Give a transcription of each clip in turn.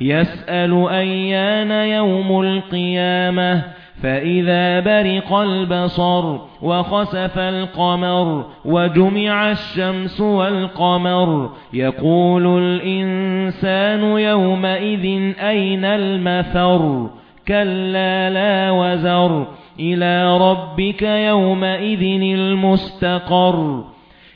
يسأل أيان يوم القيامة فَإِذَا بَرِقَ الْبَصَرُ وَخَسَفَ الْقَمَرُ وَجُمِعَ الشَّمْسُ وَالْقَمَرُ يَقُولُ الْإِنسَانُ يَوْمَئِذٍ أَيْنَ الْمَفَرُّ؟ كَلَّا لَا وَزَرَ إِلَى رَبِّكَ يَوْمَئِذٍ الْمُسْتَقَرُّ.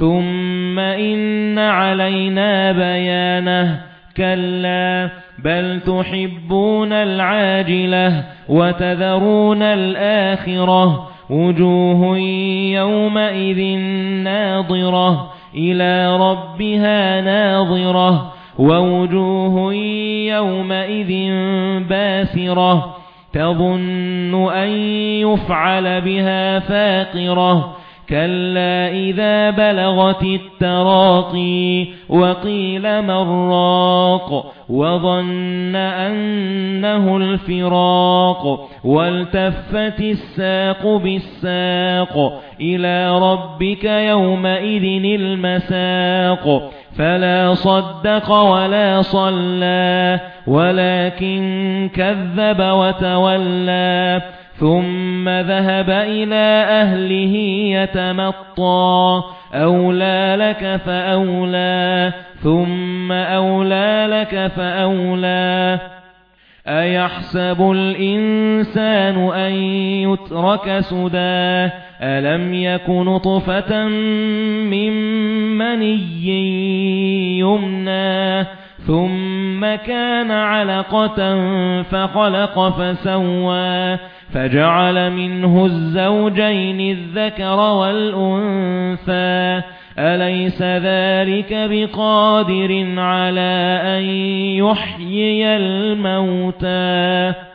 ثُمَّ إِنَّ عَلَيْنَا بَيَانَهُ كَلَّا بَلْ تُحِبُّونَ الْعَاجِلَةَ وَتَذَرُونَ الْآخِرَةَ وُجُوهٌ يَوْمَئِذٍ نَاضِرَةٌ إِلَى رَبِّهَا نَاظِرَةٌ وَوُجُوهٌ يَوْمَئِذٍ بَاسِرَةٌ تَظُنُّ أَن يُفْعَلَ بِهَا فَاقِرَةٌ كَلَّا إِذَا بَلَغَتِ التَّرَاقِي وَقِيلَ مَنْ رَاقٍ وَظَنَّ أَنَّهُ الْفِرَاقُ وَالْتَفَّتِ السَّاقُ بِالسَّاقِ إِلَى رَبِّكَ يَوْمَئِذٍ الْمَسَاقُ فَلَا صَدَّقَ وَلَا صَلَّى وَلَكِن كَذَّبَ وَتَوَلَّى ثُمَّ ذَهَبَ إِلَى أَهْلِهِ يَتَمَطَّى أَوْلَى لَكَ فَأَوْلَى ثُمَّ أَوْلَى لَكَ فَأَوْلَى أَيَحْسَبُ الْإِنسَانُ أَن يُتْرَكَ سُدًى أَلَمْ يَكُ نُطْفَةً مِّن مَّنِيٍّ يُمْنَىٰ ثُمَّ كَانَ عَلَقَةً فَخَلَقَ فَسَوَّىٰ فَجَعَلَ مِنْهُ الزَّوْجَيْنِ الذَّكَرَ وَالْأُنثَىٰ. أَلَيْسَ ذَلِكَ بِقَادِرٍ عَلَى أَن يُحْيِيَ الْمَوْتَى؟